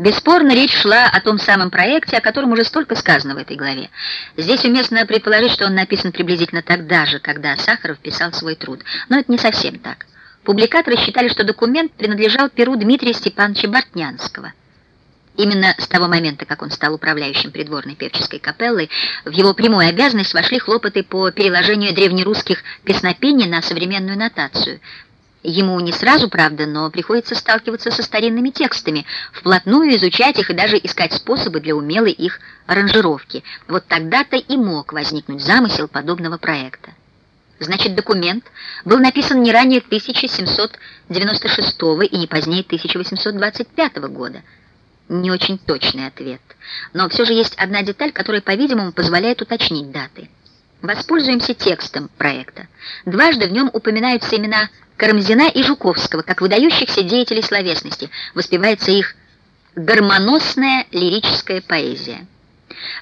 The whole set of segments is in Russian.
Бесспорно, речь шла о том самом проекте, о котором уже столько сказано в этой главе. Здесь уместно предположить, что он написан приблизительно тогда же, когда Сахаров писал свой труд. Но это не совсем так. Публикаторы считали, что документ принадлежал перу Дмитрия Степановича Бортнянского. Именно с того момента, как он стал управляющим придворной певческой капеллой, в его прямую обязанность вошли хлопоты по переложению древнерусских песнопений на современную нотацию – Ему не сразу, правда, но приходится сталкиваться со старинными текстами, вплотную изучать их и даже искать способы для умелой их аранжировки. Вот тогда-то и мог возникнуть замысел подобного проекта. Значит, документ был написан не ранее 1796 и не позднее 1825 года. Не очень точный ответ. Но все же есть одна деталь, которая, по-видимому, позволяет уточнить даты. Воспользуемся текстом проекта. Дважды в нем упоминаются имена Карамзина и Жуковского, как выдающихся деятелей словесности, воспевается их гармоносная лирическая поэзия.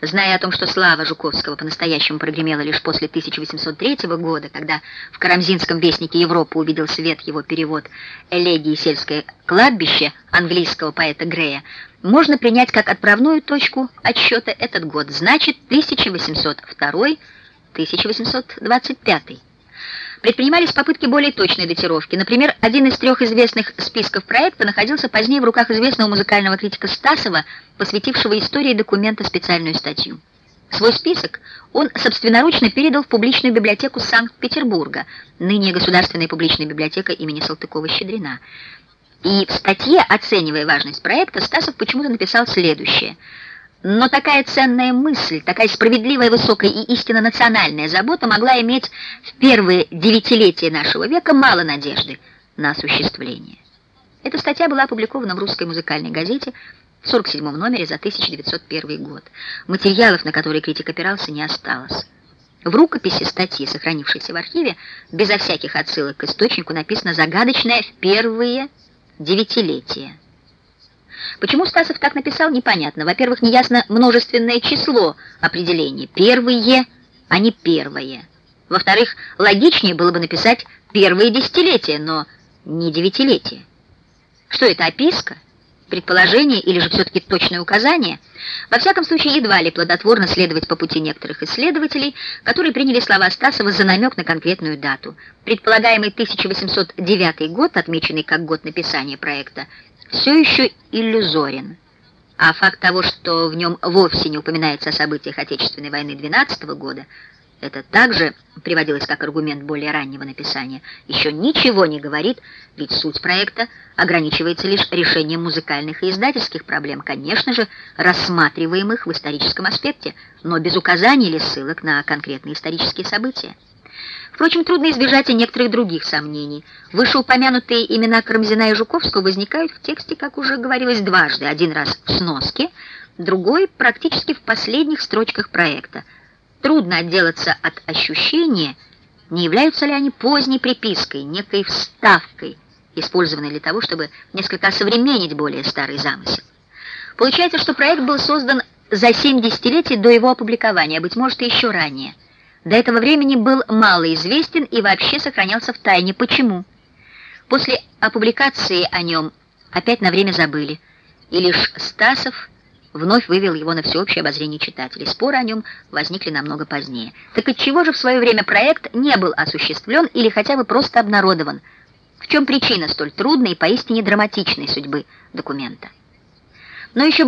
Зная о том, что слава Жуковского по-настоящему прогремела лишь после 1803 года, когда в Карамзинском вестнике Европы увидел свет его перевод «Элегии сельское кладбище» английского поэта Грея, можно принять как отправную точку отсчета этот год, значит 1802-1825 предпринимались попытки более точной датировки. Например, один из трех известных списков проекта находился позднее в руках известного музыкального критика Стасова, посвятившего истории документа специальную статью. Свой список он собственноручно передал в публичную библиотеку Санкт-Петербурга, ныне Государственная публичная библиотека имени Салтыкова-Щедрина. И в статье, оценивая важность проекта, Стасов почему-то написал следующее – но такая ценная мысль, такая справедливая, высокая и истинно национальная забота могла иметь в первые девятилетия нашего века мало надежды на осуществление. Эта статья была опубликована в русской музыкальной газете в 47 номере за 1901 год. Материалов, на которые критик опирался, не осталось. В рукописи статьи, сохранившейся в архиве, безо всяких отсылок к источнику, написано загадочное «в первые девятилетия». Почему Стасов так написал, непонятно. Во-первых, неясно множественное число определений. Первые, а не первое. Во-вторых, логичнее было бы написать первые десятилетия, но не девятилетия. Что это, описка? Предположение или же все-таки точное указание? Во всяком случае, едва ли плодотворно следовать по пути некоторых исследователей, которые приняли слова Стасова за намек на конкретную дату. Предполагаемый 1809 год, отмеченный как год написания проекта, все еще иллюзорен. А факт того, что в нем вовсе не упоминается о событиях Отечественной войны 12 года, это также приводилось как аргумент более раннего написания, еще ничего не говорит, ведь суть проекта ограничивается лишь решением музыкальных и издательских проблем, конечно же, рассматриваемых в историческом аспекте, но без указаний или ссылок на конкретные исторические события. Впрочем, трудно избежать и некоторых других сомнений. Вышеупомянутые имена Карамзина и Жуковского возникают в тексте, как уже говорилось, дважды. Один раз в сноске, другой практически в последних строчках проекта. Трудно отделаться от ощущения, не являются ли они поздней припиской, некой вставкой, использованной для того, чтобы несколько осовременить более старый замысел. Получается, что проект был создан за семь десятилетий до его опубликования, а, быть может, еще ранее – до этого времени был мало известен и вообще сохранялся в тайне. Почему? После опубликации о нем опять на время забыли, и лишь Стасов вновь вывел его на всеобщее обозрение читателей. Споры о нем возникли намного позднее. Так отчего же в свое время проект не был осуществлен или хотя бы просто обнародован? В чем причина столь трудной и поистине драматичной судьбы документа? Но еще